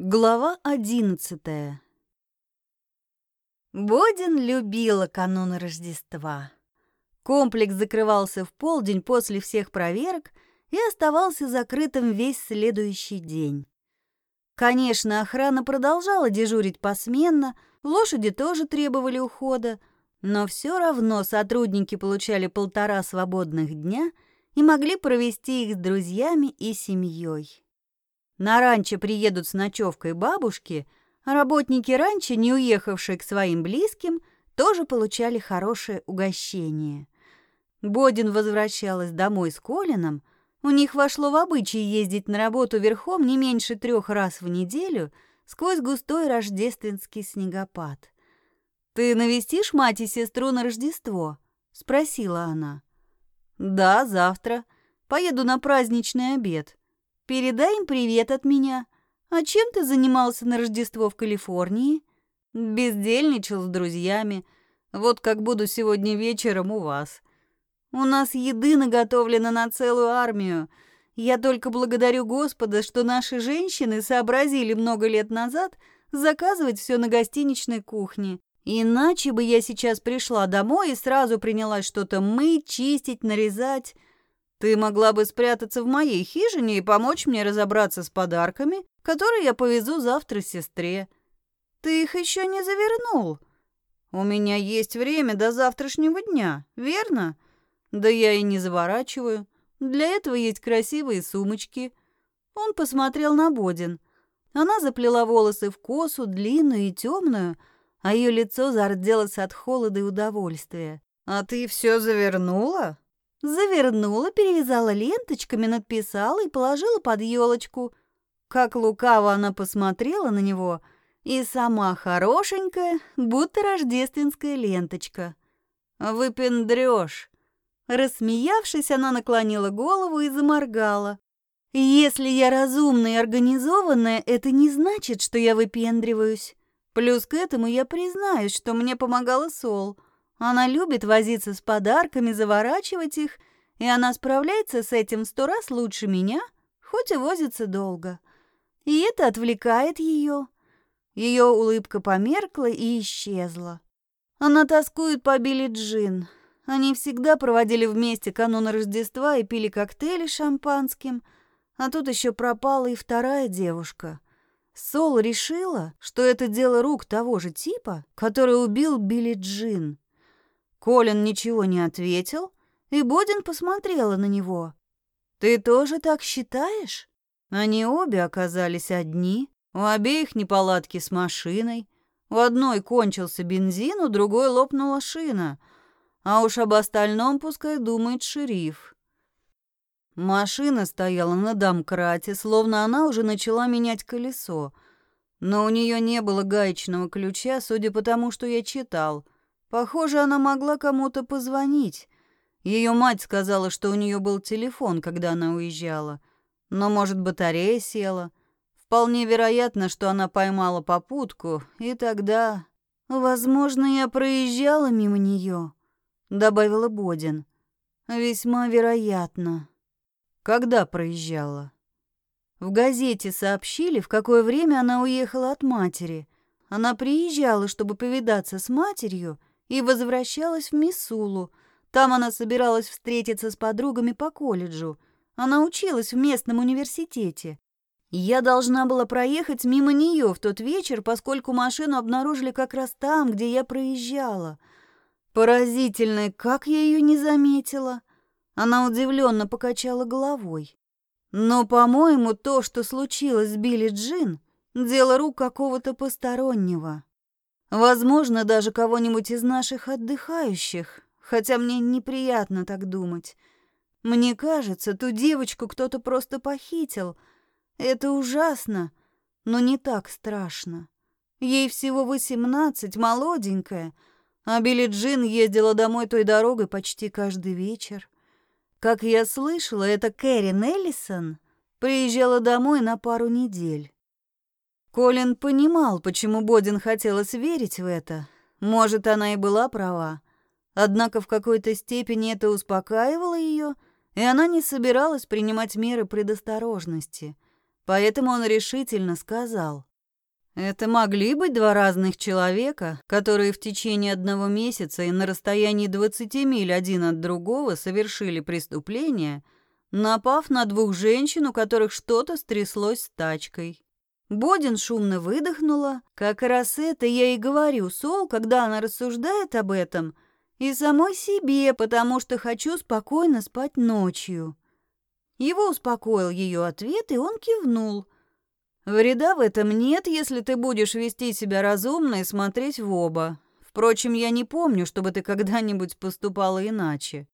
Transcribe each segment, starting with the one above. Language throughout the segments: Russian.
Глава одиннадцатая Бодин любила канун Рождества. Комплекс закрывался в полдень после всех проверок и оставался закрытым весь следующий день. Конечно, охрана продолжала дежурить посменно, лошади тоже требовали ухода, но все равно сотрудники получали полтора свободных дня и могли провести их с друзьями и семьей. На ранчо приедут с ночевкой бабушки, а работники ранчо, не уехавшие к своим близким, тоже получали хорошее угощение. Бодин возвращалась домой с Колином, у них вошло в обычай ездить на работу верхом не меньше трех раз в неделю сквозь густой рождественский снегопад. «Ты навестишь мать и сестру на Рождество?» — спросила она. «Да, завтра. Поеду на праздничный обед. Передай им привет от меня. А чем ты занимался на Рождество в Калифорнии? Бездельничал с друзьями. Вот как буду сегодня вечером у вас. У нас еды наготовлено на целую армию. Я только благодарю Господа, что наши женщины сообразили много лет назад заказывать все на гостиничной кухне. Иначе бы я сейчас пришла домой и сразу принялась что-то мыть, чистить, нарезать. Ты могла бы спрятаться в моей хижине и помочь мне разобраться с подарками, которые я повезу завтра сестре. Ты их еще не завернул. У меня есть время до завтрашнего дня, верно? Да я и не заворачиваю. Для этого есть красивые сумочки. Он посмотрел на Бодин. Она заплела волосы в косу, длинную и темную, а ее лицо зарделось от холода и удовольствия. «А ты все завернула?» Завернула, перевязала ленточками, надписала и положила под елочку. Как лукаво она посмотрела на него, и сама хорошенькая, будто рождественская ленточка. «Выпендрёшь!» Рассмеявшись, она наклонила голову и заморгала. «Если я разумная и организованная, это не значит, что я выпендриваюсь. Плюс к этому я признаюсь, что мне помогала Сол. Она любит возиться с подарками, заворачивать их, и она справляется с этим сто раз лучше меня, хоть и возится долго. И это отвлекает ее. Ее улыбка померкла и исчезла. Она тоскует по Билли Джин. Они всегда проводили вместе канун Рождества и пили коктейли шампанским, а тут еще пропала и вторая девушка. Сол решила, что это дело рук того же типа, который убил Билли Джин. Колин ничего не ответил, и Бодин посмотрела на него. «Ты тоже так считаешь?» Они обе оказались одни, у обеих неполадки с машиной. У одной кончился бензин, у другой лопнула шина. А уж об остальном пускай думает шериф. Машина стояла на домкрате, словно она уже начала менять колесо. Но у нее не было гаечного ключа, судя по тому, что я читал. Похоже, она могла кому-то позвонить. Ее мать сказала, что у нее был телефон, когда она уезжала. Но, может, батарея села. Вполне вероятно, что она поймала попутку, и тогда... «Возможно, я проезжала мимо нее», — добавила Бодин. «Весьма вероятно». «Когда проезжала?» В газете сообщили, в какое время она уехала от матери. Она приезжала, чтобы повидаться с матерью, и возвращалась в Мисулу. Там она собиралась встретиться с подругами по колледжу. Она училась в местном университете. Я должна была проехать мимо нее в тот вечер, поскольку машину обнаружили как раз там, где я проезжала. Поразительно, как я ее не заметила. Она удивленно покачала головой. Но, по-моему, то, что случилось с Билли Джин, дело рук какого-то постороннего. Возможно, даже кого-нибудь из наших отдыхающих, хотя мне неприятно так думать. Мне кажется, ту девочку кто-то просто похитил. Это ужасно, но не так страшно. Ей всего восемнадцать, молоденькая, а Билли Джин ездила домой той дорогой почти каждый вечер. Как я слышала, это Кэрри Эллисон приезжала домой на пару недель. Колин понимал, почему Бодин хотелось верить в это. Может, она и была права. Однако в какой-то степени это успокаивало ее, и она не собиралась принимать меры предосторожности. Поэтому он решительно сказал. Это могли быть два разных человека, которые в течение одного месяца и на расстоянии 20 миль один от другого совершили преступление, напав на двух женщин, у которых что-то стряслось с тачкой. Бодин шумно выдохнула. Как раз это я и говорю Сол, когда она рассуждает об этом, и самой себе, потому что хочу спокойно спать ночью. Его успокоил ее ответ, и он кивнул. Вреда в этом нет, если ты будешь вести себя разумно и смотреть в оба. Впрочем, я не помню, чтобы ты когда-нибудь поступала иначе.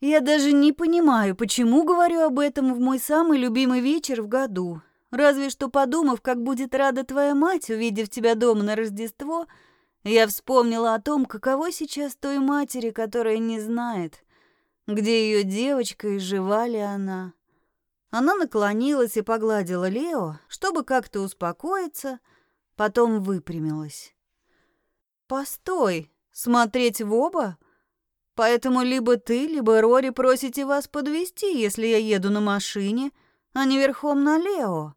Я даже не понимаю, почему говорю об этом в мой самый любимый вечер в году. Разве что подумав, как будет рада твоя мать, увидев тебя дома на Рождество, я вспомнила о том, каково сейчас той матери, которая не знает, где ее девочка и жива ли она. Она наклонилась и погладила Лео, чтобы как-то успокоиться, потом выпрямилась. «Постой, смотреть в оба? Поэтому либо ты, либо Рори просите вас подвести, если я еду на машине, а не верхом на Лео».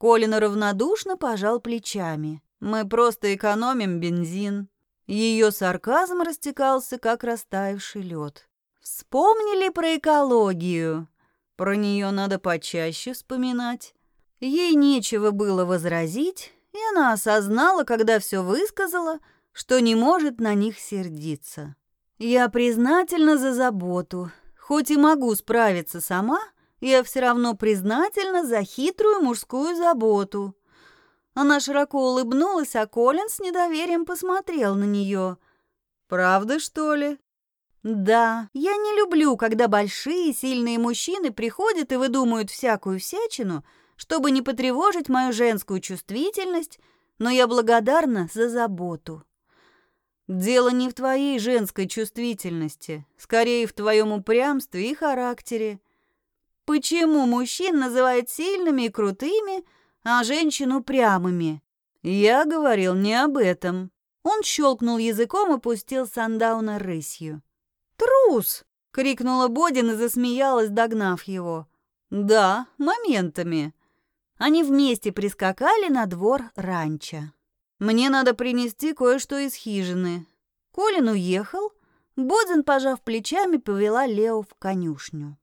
Колин равнодушно пожал плечами. «Мы просто экономим бензин». Ее сарказм растекался, как растаявший лед. «Вспомнили про экологию?» Про нее надо почаще вспоминать. Ей нечего было возразить, и она осознала, когда все высказала, что не может на них сердиться. «Я признательна за заботу. Хоть и могу справиться сама, — я все равно признательна за хитрую мужскую заботу. Она широко улыбнулась, а Колин с недоверием посмотрел на нее. «Правда, что ли?» «Да, я не люблю, когда большие сильные мужчины приходят и выдумывают всякую всячину, чтобы не потревожить мою женскую чувствительность, но я благодарна за заботу». «Дело не в твоей женской чувствительности, скорее в твоем упрямстве и характере. Почему мужчин называют сильными и крутыми, а женщин упрямыми? Я говорил не об этом. Он щелкнул языком и пустил Сандауна рысью. «Трус!» — крикнула Бодин и засмеялась, догнав его. «Да, моментами». Они вместе прискакали на двор ранчо. «Мне надо принести кое-что из хижины». Колин уехал. Бодин, пожав плечами, повела Лео в конюшню.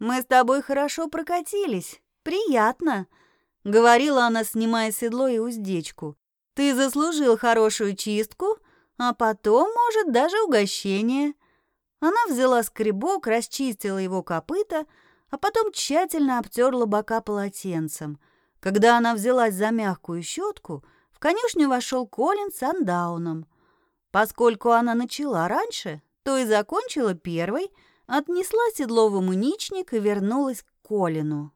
Мы с тобой хорошо прокатились. Приятно», — говорила она, снимая седло и уздечку. «Ты заслужил хорошую чистку, а потом, может, даже угощение». Она взяла скребок, расчистила его копыта, а потом тщательно обтерла бока полотенцем. Когда она взялась за мягкую щетку, в конюшню вошел Колин с Андауном. Поскольку она начала раньше, то и закончила первой — отнесла седло в умыничник и вернулась к Колину.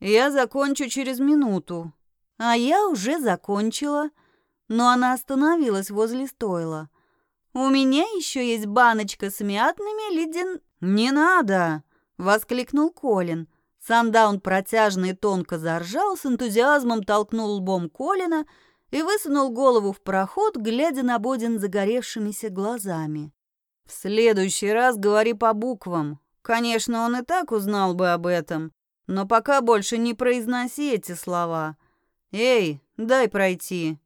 «Я закончу через минуту». А я уже закончила, но она остановилась возле стойла. «У меня еще есть баночка с мятными леден...» «Не надо!» — воскликнул Колин. Сандаун протяжно и тонко заржал, с энтузиазмом толкнул лбом Колина и высунул голову в проход, глядя на Бодин загоревшимися глазами. В следующий раз говори по буквам. Конечно, он и так узнал бы об этом, но пока больше не произноси эти слова. Эй, дай пройти.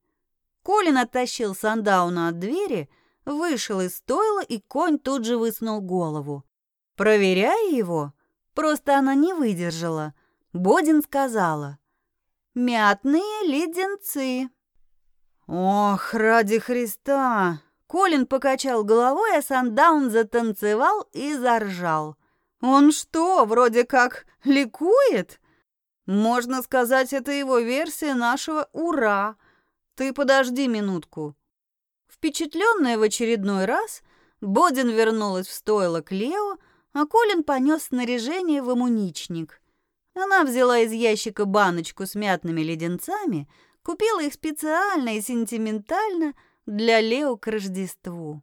Колин оттащил Сандауна от двери, вышел из стойла, и конь тут же высунул голову. Проверяя его, просто она не выдержала. Бодин сказала. «Мятные леденцы». «Ох, ради Христа!» Колин покачал головой, а Сандаун затанцевал и заржал. «Он что, вроде как ликует?» «Можно сказать, это его версия нашего «Ура!» Ты подожди минутку». Впечатленная в очередной раз, Бодин вернулась в стойло к Лео, а Колин понес снаряжение в амуничник. Она взяла из ящика баночку с мятными леденцами, купила их специально и сентиментально – для Лео к Рождеству.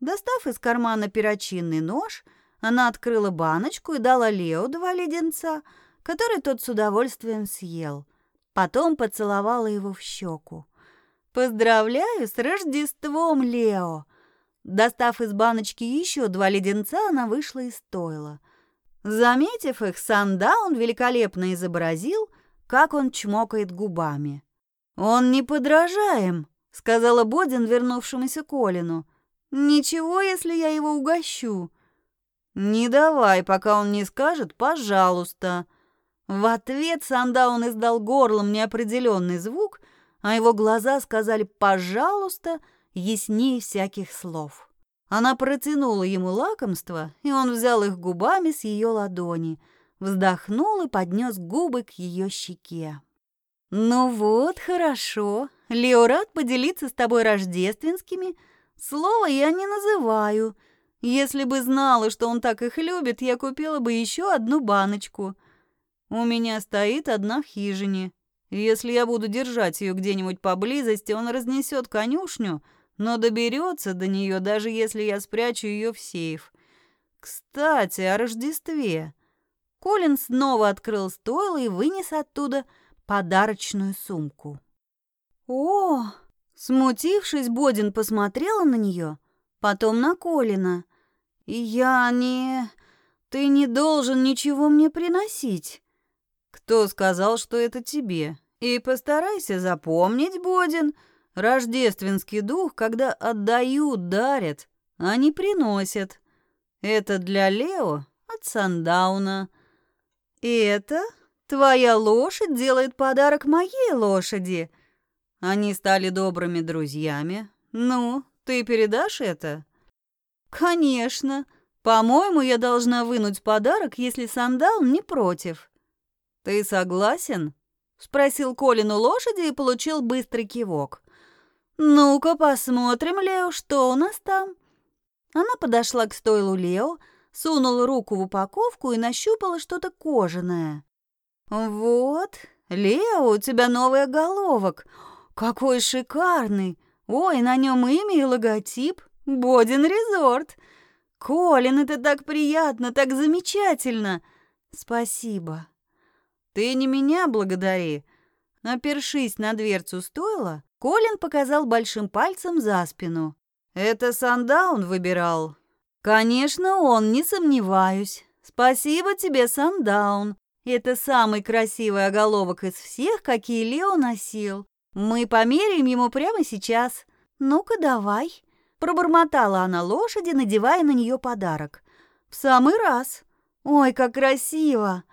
Достав из кармана перочинный нож, она открыла баночку и дала Лео два леденца, которые тот с удовольствием съел. Потом поцеловала его в щеку. «Поздравляю с Рождеством, Лео!» Достав из баночки еще два леденца, она вышла из стойла. Заметив их, Сандаун великолепно изобразил, как он чмокает губами. «Он не подражаем», — сказала Бодин вернувшемуся Колину. «Ничего, если я его угощу». «Не давай, пока он не скажет «пожалуйста». В ответ Сандаун издал горлом неопределенный звук, а его глаза сказали «пожалуйста» яснее всяких слов. Она протянула ему лакомство, и он взял их губами с ее ладони, вздохнул и поднес губы к ее щеке. «Ну вот, хорошо. Лео рад поделиться с тобой рождественскими. Слово я не называю. Если бы знала, что он так их любит, я купила бы еще одну баночку. У меня стоит одна в хижине. Если я буду держать ее где-нибудь поблизости, он разнесет конюшню, но доберется до нее, даже если я спрячу ее в сейф. Кстати, о Рождестве. Колин снова открыл стойло и вынес оттуда подарочную сумку. «О!» Смутившись, Бодин посмотрела на нее, потом на Колина. «Я не... Ты не должен ничего мне приносить». «Кто сказал, что это тебе? И постарайся запомнить, Бодин, рождественский дух, когда отдают, дарят, а не приносят. Это для Лео от Сандауна. И это твоя лошадь делает подарок моей лошади». Они стали добрыми друзьями. Ну, ты передашь это? Конечно. По-моему, я должна вынуть подарок, если Сандал не против. Ты согласен? Спросил Колин у лошади и получил быстрый кивок. Ну-ка посмотрим, Лео, что у нас там. Она подошла к стойлу Лео, сунула руку в упаковку и нащупала что-то кожаное. Вот, Лео, у тебя новый головок. Какой шикарный! Ой, на нем имя и логотип. Бодин Резорт. Колин, это так приятно, так замечательно. Спасибо. Ты не меня благодари. Напершись на дверцу стойла, Колин показал большим пальцем за спину. Это Сандаун выбирал. Конечно, он, не сомневаюсь. Спасибо тебе, Сандаун. Это самый красивый оголовок из всех, какие Лео носил. Мы померяем ему прямо сейчас. Ну-ка, давай. Пробормотала она лошади, надевая на нее подарок. В самый раз. Ой, как красиво.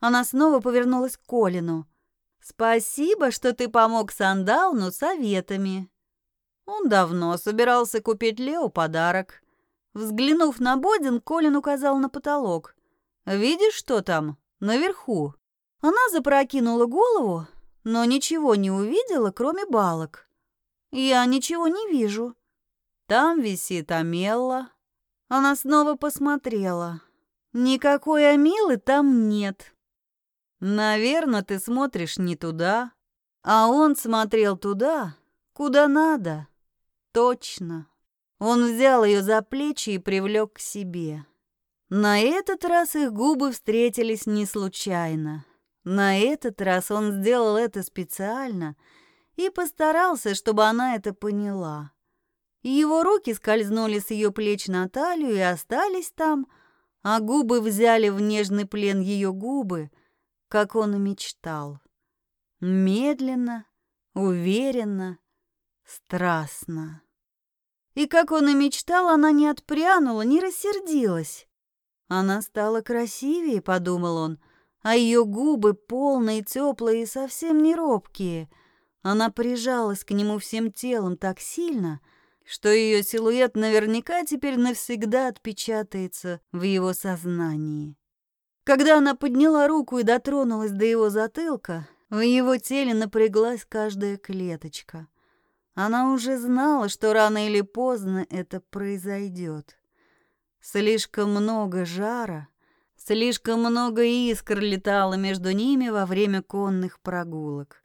Она снова повернулась к Колину. Спасибо, что ты помог Сандауну советами. Он давно собирался купить Лео подарок. Взглянув на Бодин, Колин указал на потолок. «Видишь, что там? Наверху?» Она запрокинула голову, но ничего не увидела, кроме балок. «Я ничего не вижу», там висит Амелла. Она снова посмотрела. Никакой Амелы там нет. Наверное, ты смотришь не туда, а он смотрел туда, куда надо. Точно. Он взял ее за плечи и привлек к себе. На этот раз их губы встретились не случайно. На этот раз он сделал это специально и постарался, чтобы она это поняла его руки скользнули с ее плеч на талию и остались там, а губы взяли в нежный плен ее губы, как он и мечтал. Медленно, уверенно, страстно. И как он и мечтал, она не отпрянула, не рассердилась. Она стала красивее, подумал он, а ее губы полные, теплые и совсем не робкие. Она прижалась к нему всем телом так сильно, что ее силуэт наверняка теперь навсегда отпечатается в его сознании. Когда она подняла руку и дотронулась до его затылка, в его теле напряглась каждая клеточка. Она уже знала, что рано или поздно это произойдет. Слишком много жара, слишком много искр летало между ними во время конных прогулок.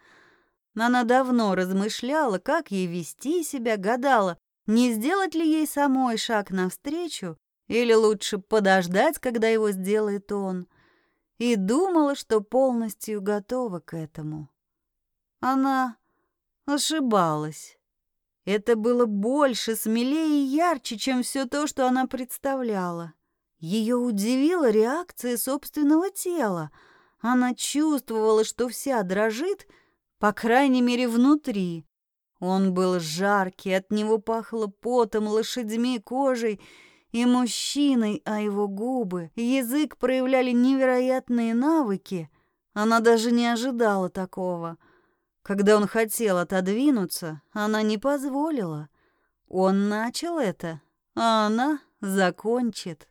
Она давно размышляла, как ей вести себя, гадала, не сделать ли ей самой шаг навстречу, или лучше подождать, когда его сделает он, и думала, что полностью готова к этому. Она ошибалась. Это было больше, смелее и ярче, чем все то, что она представляла. Ее удивила реакция собственного тела. Она чувствовала, что вся дрожит, по крайней мере, внутри. Он был жаркий, от него пахло потом, лошадьми, кожей и мужчиной, а его губы, язык проявляли невероятные навыки. Она даже не ожидала такого. Когда он хотел отодвинуться, она не позволила. Он начал это, а она закончит.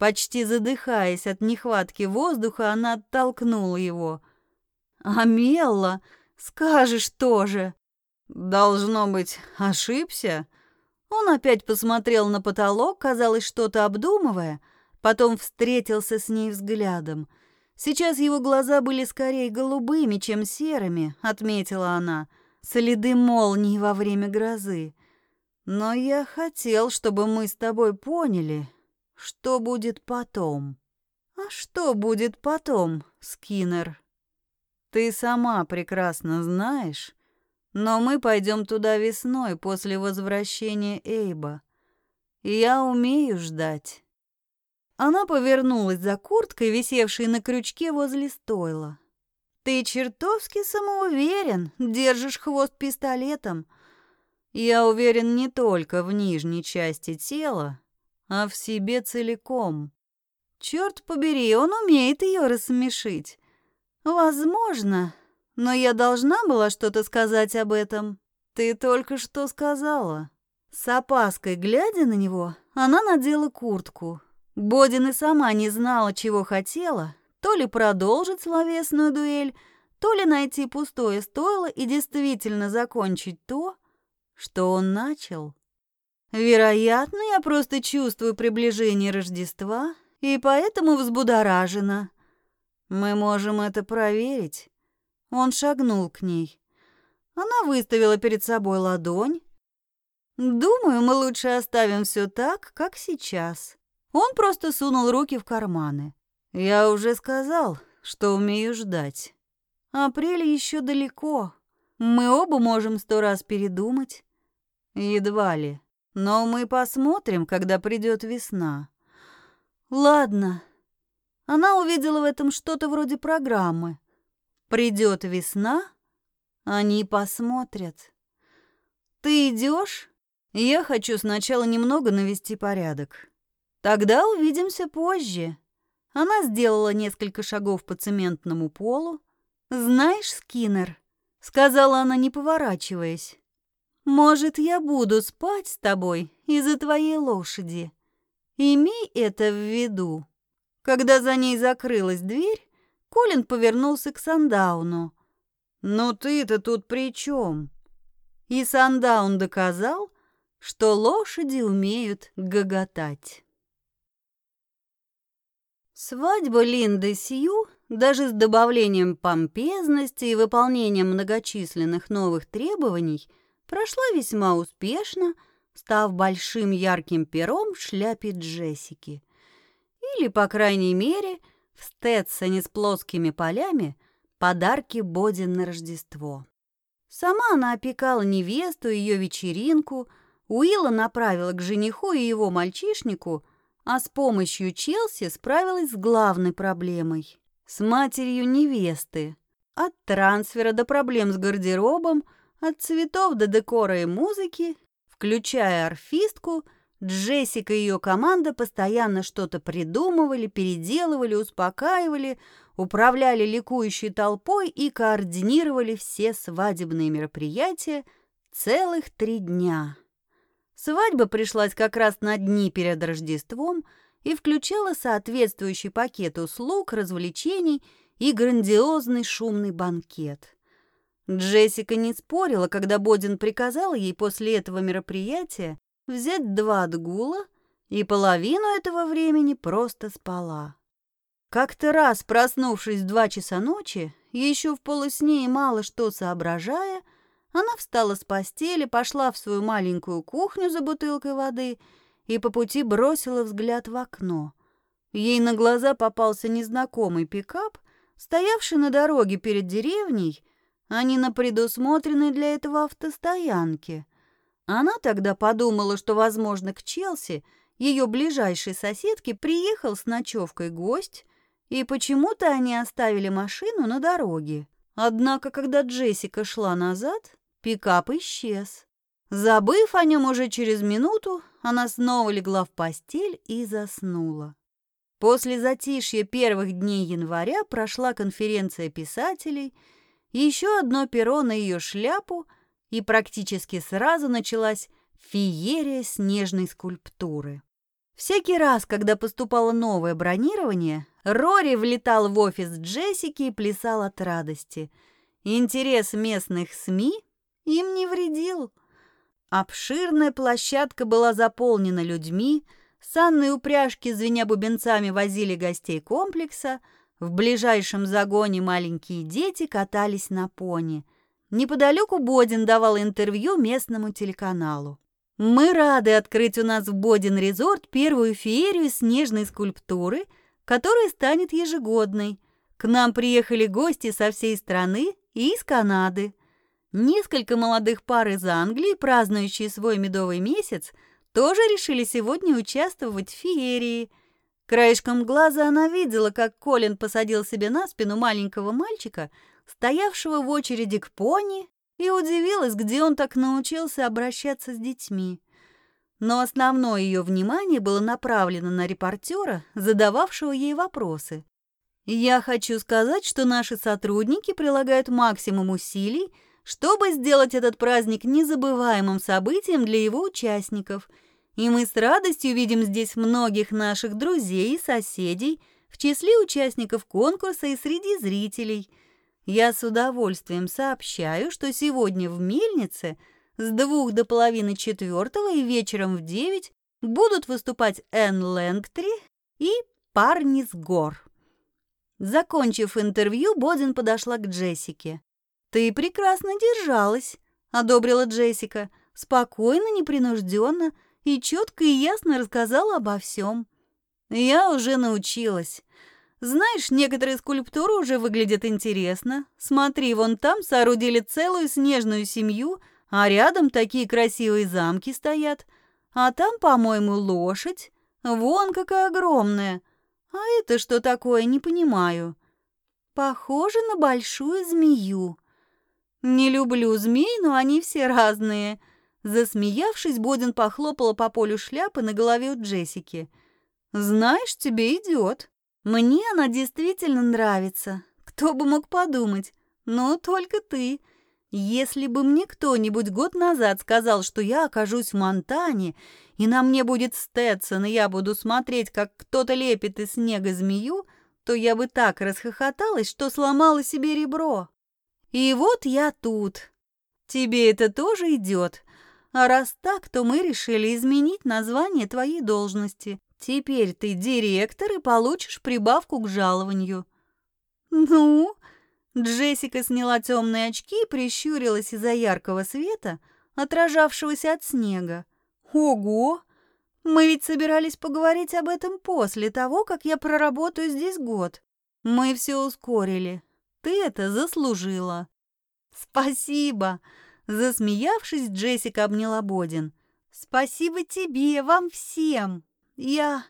Почти задыхаясь от нехватки воздуха, она оттолкнула его. «Амелла, скажешь тоже!» «Должно быть, ошибся?» Он опять посмотрел на потолок, казалось, что-то обдумывая, потом встретился с ней взглядом. Сейчас его глаза были скорее голубыми, чем серыми, отметила она, следы молний во время грозы. Но я хотел, чтобы мы с тобой поняли, что будет потом? А что будет потом, Скиннер? Ты сама прекрасно знаешь, но мы пойдем туда весной после возвращения Эйба. Я умею ждать. Она повернулась за курткой, висевшей на крючке возле стойла. Ты чертовски самоуверен, держишь хвост пистолетом. Я уверен не только в нижней части тела, а в себе целиком. Черт побери, он умеет ее рассмешить. Возможно, но я должна была что-то сказать об этом. Ты только что сказала. С опаской глядя на него, она надела куртку. Бодин и сама не знала, чего хотела, то ли продолжить словесную дуэль, то ли найти пустое стойло и действительно закончить то, что он начал. Вероятно, я просто чувствую приближение Рождества и поэтому взбудоражена. Мы можем это проверить. Он шагнул к ней. Она выставила перед собой ладонь. Думаю, мы лучше оставим все так, как сейчас. Он просто сунул руки в карманы. Я уже сказал, что умею ждать. Апрель еще далеко. Мы оба можем сто раз передумать. Едва ли. Но мы посмотрим, когда придет весна. Ладно. Она увидела в этом что-то вроде программы. Придет весна, они посмотрят. Ты идешь? Я хочу сначала немного навести порядок. Тогда увидимся позже. Она сделала несколько шагов по цементному полу. Знаешь, Скиннер, сказала она, не поворачиваясь. Может, я буду спать с тобой из-за твоей лошади. Имей это в виду. Когда за ней закрылась дверь, Колин повернулся к Сандауну. «Ну ты-то тут при чем?» И Сандаун доказал, что лошади умеют гоготать. Свадьба Линды Сью, даже с добавлением помпезности и выполнением многочисленных новых требований – прошла весьма успешно, став большим ярким пером в шляпе Джессики. Или, по крайней мере, в Стетсоне с плоскими полями подарки Боди на Рождество. Сама она опекала невесту, ее вечеринку, Уилла направила к жениху и его мальчишнику, а с помощью Челси справилась с главной проблемой – с матерью невесты. От трансфера до проблем с гардеробом – от цветов до декора и музыки, включая орфистку, Джессика и ее команда постоянно что-то придумывали, переделывали, успокаивали, управляли ликующей толпой и координировали все свадебные мероприятия целых три дня. Свадьба пришлась как раз на дни перед Рождеством и включала соответствующий пакет услуг, развлечений и грандиозный шумный банкет. Джессика не спорила, когда Бодин приказал ей после этого мероприятия взять два отгула, и половину этого времени просто спала. Как-то раз, проснувшись в два часа ночи, еще в полусне и мало что соображая, она встала с постели, пошла в свою маленькую кухню за бутылкой воды и по пути бросила взгляд в окно. Ей на глаза попался незнакомый пикап, стоявший на дороге перед деревней не на предусмотренной для этого автостоянке. Она тогда подумала, что, возможно, к Челси, ее ближайшей соседке, приехал с ночевкой гость, И почему-то они оставили машину на дороге. Однако, когда Джессика шла назад, пикап исчез. Забыв о нем уже через минуту, она снова легла в постель и заснула. После затишья первых дней января прошла конференция писателей, еще одно перо на ее шляпу, и практически сразу началась феерия снежной скульптуры. Всякий раз, когда поступало новое бронирование, Рори влетал в офис Джессики и плясал от радости. Интерес местных СМИ им не вредил. Обширная площадка была заполнена людьми, санные упряжки, звеня бубенцами, возили гостей комплекса, в ближайшем загоне маленькие дети катались на пони. Неподалеку Бодин давал интервью местному телеканалу. «Мы рады открыть у нас в Бодин-резорт первую феерию снежной скульптуры, которая станет ежегодной. К нам приехали гости со всей страны и из Канады. Несколько молодых пар из Англии, празднующие свой медовый месяц, тоже решили сегодня участвовать в феерии. Краешком глаза она видела, как Колин посадил себе на спину маленького мальчика, стоявшего в очереди к пони, и удивилась, где он так научился обращаться с детьми. Но основное ее внимание было направлено на репортера, задававшего ей вопросы. «Я хочу сказать, что наши сотрудники прилагают максимум усилий, чтобы сделать этот праздник незабываемым событием для его участников. И мы с радостью видим здесь многих наших друзей и соседей в числе участников конкурса и среди зрителей. Я с удовольствием сообщаю, что сегодня в Мельнице с двух до половины четвертого и вечером в девять будут выступать Энн Лэнгтри и парни с гор. Закончив интервью, Бодин подошла к Джессике. «Ты прекрасно держалась», — одобрила Джессика. «Спокойно, непринужденно и четко и ясно рассказала обо всем. Я уже научилась. Знаешь, некоторые скульптуры уже выглядят интересно. Смотри, вон там соорудили целую снежную семью, а рядом такие красивые замки стоят. А там, по-моему, лошадь. Вон какая огромная. А это что такое, не понимаю. Похоже на большую змею. «Не люблю змей, но они все разные». Засмеявшись, Бодин похлопала по полю шляпы на голове у Джессики. «Знаешь, тебе идет. Мне она действительно нравится. Кто бы мог подумать? Но только ты. Если бы мне кто-нибудь год назад сказал, что я окажусь в Монтане, и на мне будет Сtetсон, и я буду смотреть, как кто-то лепит из снега змею, то я бы так расхохоталась, что сломала себе ребро. И вот я тут. Тебе это тоже идет. А раз так, то мы решили изменить название твоей должности. Теперь ты директор и получишь прибавку к жалованию. Ну, Джессика сняла темные очки и прищурилась из-за яркого света, отражавшегося от снега. Ого! Мы ведь собирались поговорить об этом после того, как я проработаю здесь год. Мы все ускорили. Ты это заслужила». «Спасибо!» Засмеявшись, Джессика обняла Бодин. «Спасибо тебе, вам всем! Я...»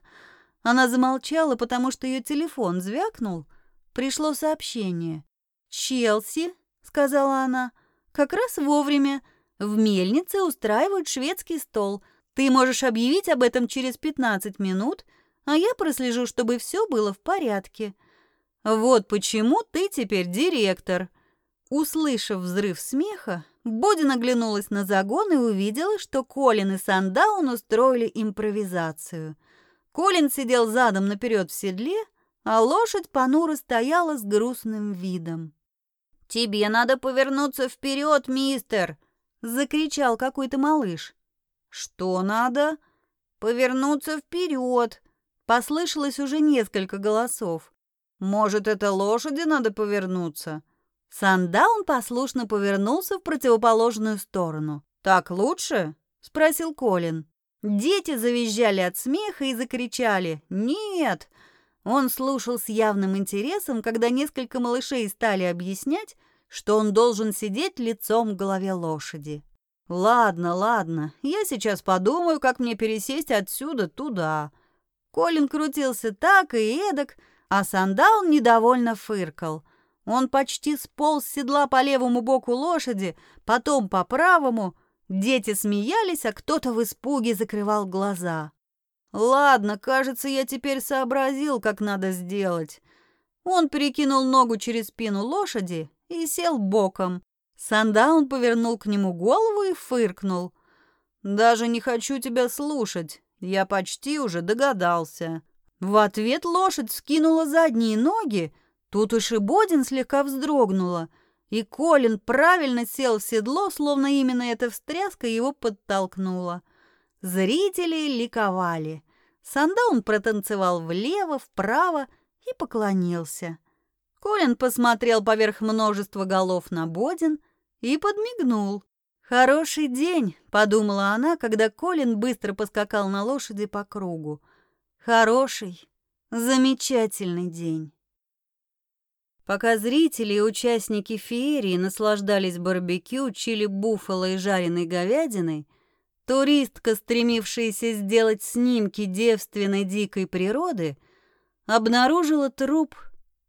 Она замолчала, потому что ее телефон звякнул. Пришло сообщение. «Челси», — сказала она, — «как раз вовремя. В мельнице устраивают шведский стол. Ты можешь объявить об этом через 15 минут, а я прослежу, чтобы все было в порядке». «Вот почему ты теперь директор». Услышав взрыв смеха, Бодин оглянулась на загон и увидела, что Колин и Сандаун устроили импровизацию. Колин сидел задом наперед в седле, а лошадь понуро стояла с грустным видом. «Тебе надо повернуться вперед, мистер!» — закричал какой-то малыш. «Что надо?» «Повернуться вперед!» — послышалось уже несколько голосов. Может, это лошади надо повернуться? Сандаун послушно повернулся в противоположную сторону. «Так лучше?» — спросил Колин. Дети завизжали от смеха и закричали «Нет!». Он слушал с явным интересом, когда несколько малышей стали объяснять, что он должен сидеть лицом к голове лошади. «Ладно, ладно, я сейчас подумаю, как мне пересесть отсюда туда». Колин крутился так и эдак, А Сандаун недовольно фыркал. Он почти сполз с седла по левому боку лошади, потом по правому. Дети смеялись, а кто-то в испуге закрывал глаза. «Ладно, кажется, я теперь сообразил, как надо сделать». Он перекинул ногу через спину лошади и сел боком. Сандаун повернул к нему голову и фыркнул. «Даже не хочу тебя слушать. Я почти уже догадался». В ответ лошадь скинула задние ноги. Тут уж и Бодин слегка вздрогнула. И Колин правильно сел в седло, словно именно эта встряска его подтолкнула. Зрители ликовали. Сандаун протанцевал влево, вправо и поклонился. Колин посмотрел поверх множества голов на Бодин и подмигнул. «Хороший день», — подумала она, когда Колин быстро поскакал на лошади по кругу. «Хороший, замечательный день». Пока зрители и участники феерии наслаждались барбекю, чили буффало и жареной говядиной, туристка, стремившаяся сделать снимки девственной дикой природы, обнаружила труп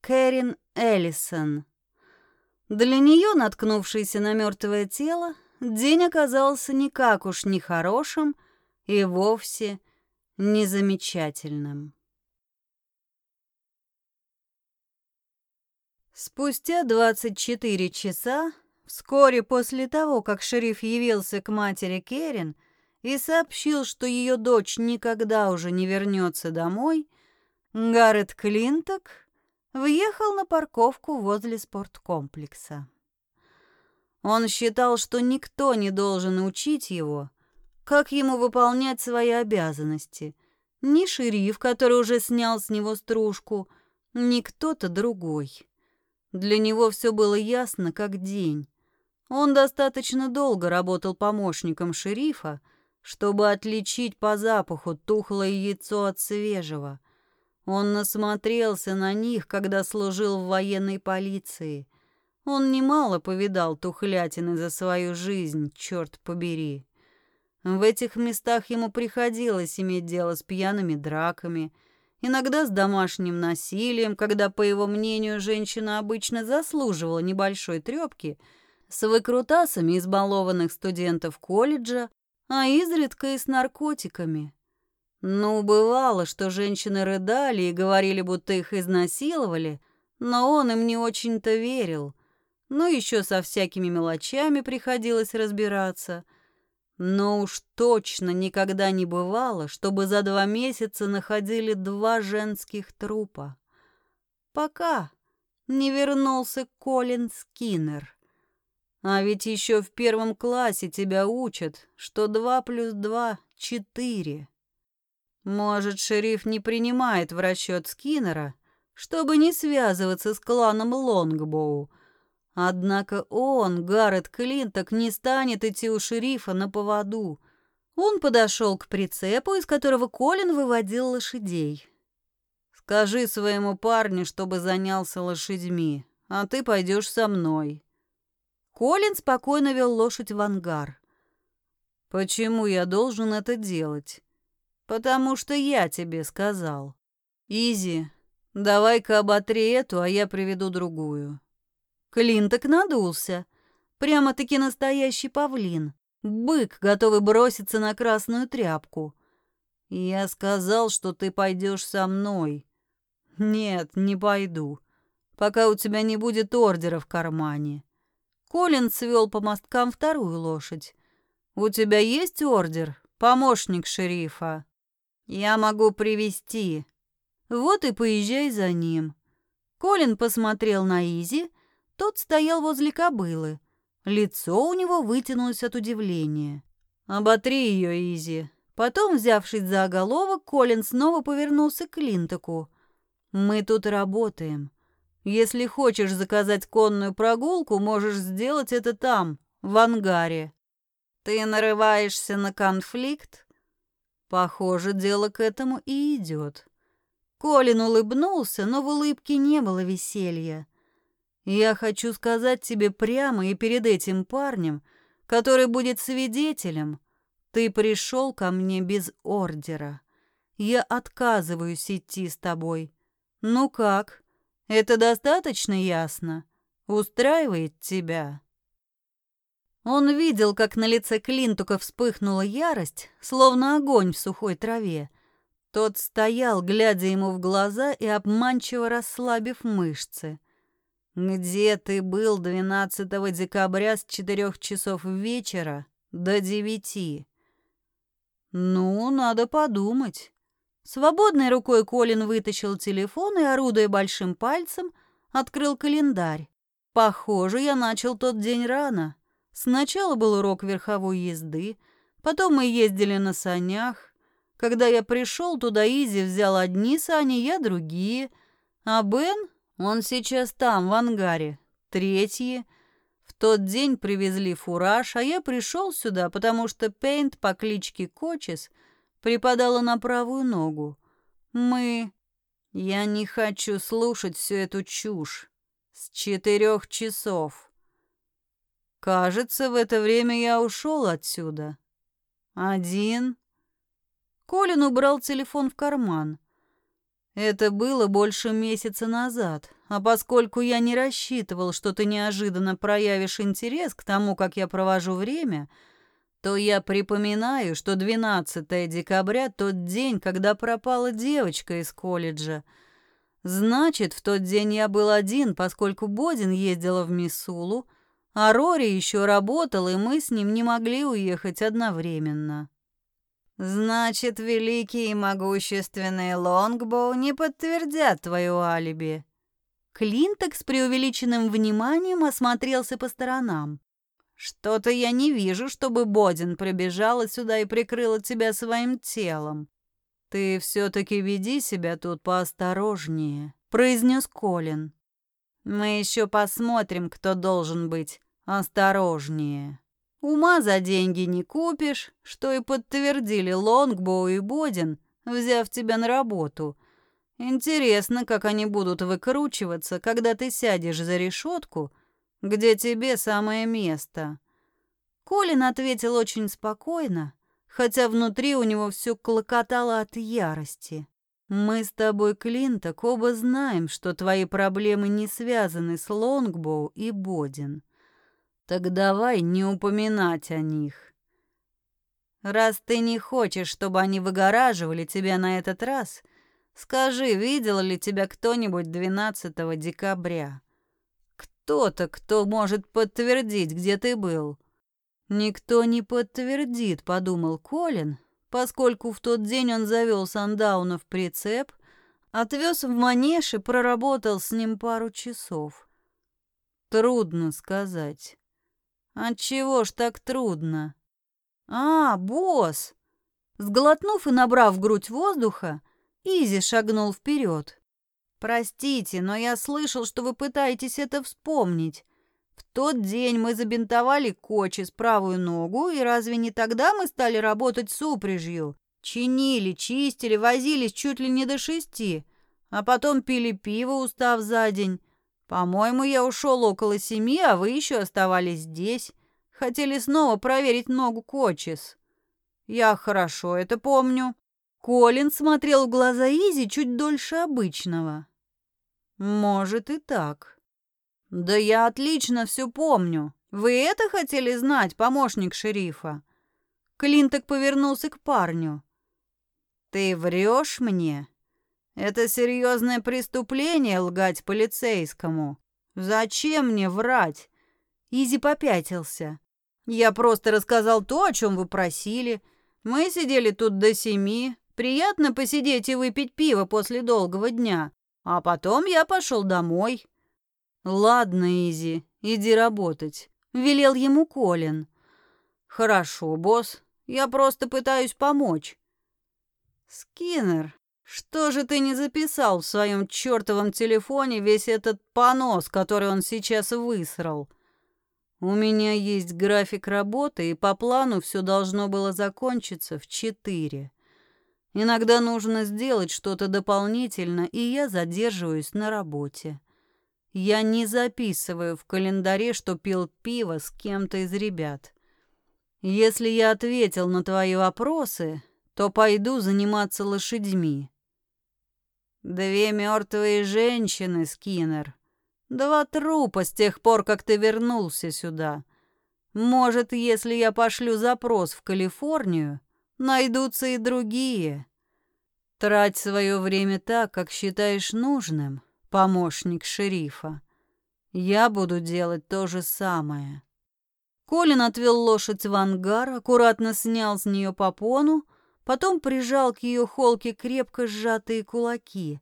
Кэрин Эллисон. Для нее, наткнувшейся на мертвое тело, день оказался никак уж не хорошим и вовсе не Спустя 24 часа, вскоре после того, как шериф явился к матери Керин и сообщил, что ее дочь никогда уже не вернется домой, Гаррет Клинток въехал на парковку возле спорткомплекса. Он считал, что никто не должен учить его, как ему выполнять свои обязанности. Ни шериф, который уже снял с него стружку, ни кто-то другой. Для него все было ясно, как день. Он достаточно долго работал помощником шерифа, чтобы отличить по запаху тухлое яйцо от свежего. Он насмотрелся на них, когда служил в военной полиции. Он немало повидал тухлятины за свою жизнь, черт побери. В этих местах ему приходилось иметь дело с пьяными драками, иногда с домашним насилием, когда, по его мнению, женщина обычно заслуживала небольшой трепки, с выкрутасами избалованных студентов колледжа, а изредка и с наркотиками. Ну, бывало, что женщины рыдали и говорили, будто их изнасиловали, но он им не очень-то верил — но еще со всякими мелочами приходилось разбираться. Но уж точно никогда не бывало, чтобы за два месяца находили два женских трупа. Пока не вернулся Колин Скиннер. А ведь еще в первом классе тебя учат, что два плюс два — четыре. Может, шериф не принимает в расчет Скиннера, чтобы не связываться с кланом Лонгбоу, Однако он, Гаррет Клинток, не станет идти у шерифа на поводу. Он подошел к прицепу, из которого Колин выводил лошадей. «Скажи своему парню, чтобы занялся лошадьми, а ты пойдешь со мной». Колин спокойно вел лошадь в ангар. «Почему я должен это делать?» «Потому что я тебе сказал. Изи, давай-ка оботри эту, а я приведу другую». Клинток надулся. Прямо-таки настоящий павлин. Бык, готовый броситься на красную тряпку. Я сказал, что ты пойдешь со мной. Нет, не пойду. Пока у тебя не будет ордера в кармане. Колин свел по мосткам вторую лошадь. У тебя есть ордер, помощник шерифа? Я могу привести. Вот и поезжай за ним. Колин посмотрел на Изи, тот стоял возле кобылы. Лицо у него вытянулось от удивления. «Оботри ее, Изи». Потом, взявшись за оголовок, Колин снова повернулся к Линтоку. «Мы тут работаем. Если хочешь заказать конную прогулку, можешь сделать это там, в ангаре». «Ты нарываешься на конфликт?» «Похоже, дело к этому и идет». Колин улыбнулся, но в улыбке не было веселья. Я хочу сказать тебе прямо и перед этим парнем, который будет свидетелем, ты пришел ко мне без ордера. Я отказываюсь идти с тобой. Ну как? Это достаточно ясно? Устраивает тебя?» Он видел, как на лице Клинтука вспыхнула ярость, словно огонь в сухой траве. Тот стоял, глядя ему в глаза и обманчиво расслабив мышцы. «Где ты был 12 декабря с четырех часов вечера до девяти?» «Ну, надо подумать». Свободной рукой Колин вытащил телефон и, орудуя большим пальцем, открыл календарь. «Похоже, я начал тот день рано. Сначала был урок верховой езды, потом мы ездили на санях. Когда я пришел туда, Изи взял одни сани, я другие. А Бен, он сейчас там, в ангаре, третьи. В тот день привезли фураж, а я пришел сюда, потому что Пейнт по кличке Кочес припадала на правую ногу. Мы... Я не хочу слушать всю эту чушь. С четырех часов. Кажется, в это время я ушел отсюда. Один. Колин убрал телефон в карман. Это было больше месяца назад, а поскольку я не рассчитывал, что ты неожиданно проявишь интерес к тому, как я провожу время, то я припоминаю, что 12 декабря — тот день, когда пропала девочка из колледжа. Значит, в тот день я был один, поскольку Бодин ездила в Мисулу, а Рори еще работал, и мы с ним не могли уехать одновременно. Значит, великий и могущественный Лонгбоу не подтвердят твою алиби. Клинток с преувеличенным вниманием осмотрелся по сторонам. Что-то я не вижу, чтобы Бодин прибежала сюда и прикрыла тебя своим телом. Ты все-таки веди себя тут поосторожнее, произнес Колин. Мы еще посмотрим, кто должен быть осторожнее. Ума за деньги не купишь, что и подтвердили Лонгбоу и Бодин, взяв тебя на работу. Интересно, как они будут выкручиваться, когда ты сядешь за решетку, где тебе самое место. Колин ответил очень спокойно, хотя внутри у него все клокотало от ярости. Мы с тобой, Клинток, оба знаем, что твои проблемы не связаны с Лонгбоу и Бодин. Так давай не упоминать о них. Раз ты не хочешь, чтобы они выгораживали тебя на этот раз, скажи, видел ли тебя кто-нибудь 12 декабря? Кто-то, кто может подтвердить, где ты был. Никто не подтвердит, подумал Колин, поскольку в тот день он завел Сандауна в прицеп, отвез в манеж и проработал с ним пару часов. Трудно сказать. Отчего ж так трудно? А, босс! Сглотнув и набрав грудь воздуха, Изи шагнул вперед. Простите, но я слышал, что вы пытаетесь это вспомнить. В тот день мы забинтовали Кочи с правую ногу, и разве не тогда мы стали работать с упряжью? Чинили, чистили, возились чуть ли не до шести, а потом пили пиво, устав за день. По-моему, я ушел около семи, а вы еще оставались здесь. Хотели снова проверить ногу Кочис. Я хорошо это помню. Колин смотрел в глаза Изи чуть дольше обычного. Может и так. «Да я отлично все помню. Вы это хотели знать, помощник шерифа?» Клинток повернулся к парню. «Ты врешь мне? Это серьезное преступление лгать полицейскому. Зачем мне врать?» Изи попятился. «Я просто рассказал то, о чем вы просили. Мы сидели тут до семи. Приятно посидеть и выпить пиво после долгого дня. А потом я пошел домой. «Ладно, Изи, иди работать», — велел ему Колин. «Хорошо, босс, я просто пытаюсь помочь». «Скиннер, что же ты не записал в своем чертовом телефоне весь этот понос, который он сейчас высрал?» «У меня есть график работы, и по плану все должно было закончиться в четыре. Иногда нужно сделать что-то дополнительно, и я задерживаюсь на работе». Я не записываю в календаре, что пил пиво с кем-то из ребят. Если я ответил на твои вопросы, то пойду заниматься лошадьми. Две мертвые женщины, Скиннер. Два трупа с тех пор, как ты вернулся сюда. Может, если я пошлю запрос в Калифорнию, найдутся и другие. Трать свое время так, как считаешь нужным, помощник шерифа. Я буду делать то же самое. Колин отвел лошадь в ангар, аккуратно снял с нее попону, потом прижал к ее холке крепко сжатые кулаки.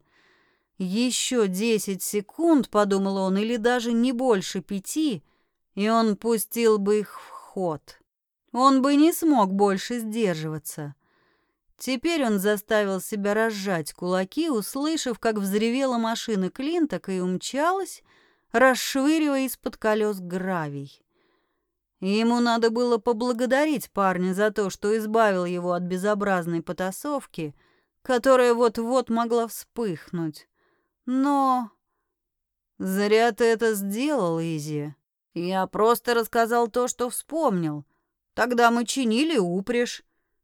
Еще десять секунд, подумал он, или даже не больше пяти, и он пустил бы их в ход. Он бы не смог больше сдерживаться. Теперь он заставил себя разжать кулаки, услышав, как взревела машина Клинтока и умчалась, расшвыривая из-под колес гравий. Ему надо было поблагодарить парня за то, что избавил его от безобразной потасовки, которая вот-вот могла вспыхнуть. Но... Зря ты это сделал, Изи. Я просто рассказал то, что вспомнил. Тогда мы чинили упряжь.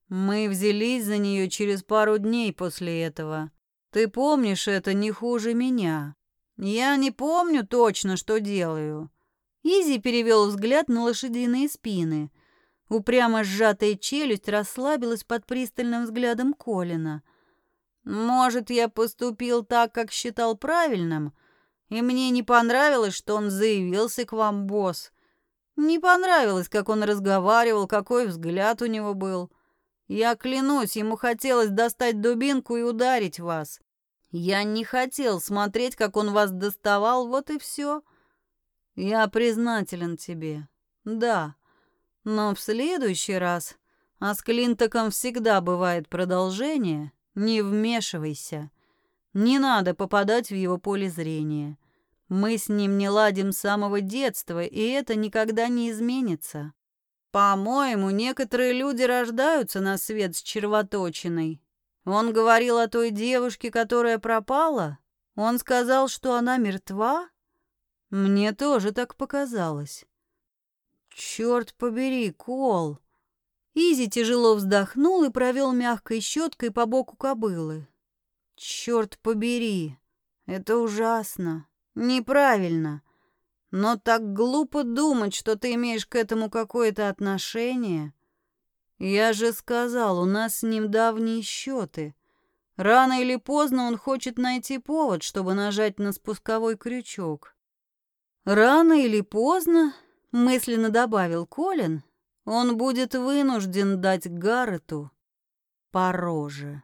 Мы взялись за нее через пару дней после этого. Ты помнишь это не хуже меня. Я не помню точно, что делаю. Изи перевел взгляд на лошадиные спины. Упрямо сжатая челюсть расслабилась под пристальным взглядом Колина. «Может, я поступил так, как считал правильным, и мне не понравилось, что он заявился к вам, босс. Не понравилось, как он разговаривал, какой взгляд у него был. Я клянусь, ему хотелось достать дубинку и ударить вас. Я не хотел смотреть, как он вас доставал, вот и все. Я признателен тебе. Да. Но в следующий раз, а с Клинтоком всегда бывает продолжение, не вмешивайся. Не надо попадать в его поле зрения. Мы с ним не ладим с самого детства, и это никогда не изменится. По-моему, некоторые люди рождаются на свет с червоточиной. Он говорил о той девушке, которая пропала. Он сказал, что она мертва. Мне тоже так показалось. Черт побери, Кол. Изи тяжело вздохнул и провел мягкой щеткой по боку кобылы. Черт побери, это ужасно, неправильно. Но так глупо думать, что ты имеешь к этому какое-то отношение. Я же сказал, у нас с ним давние счеты. Рано или поздно он хочет найти повод, чтобы нажать на спусковой крючок. Рано или поздно, мысленно добавил Колин, он будет вынужден дать Гаррету по роже.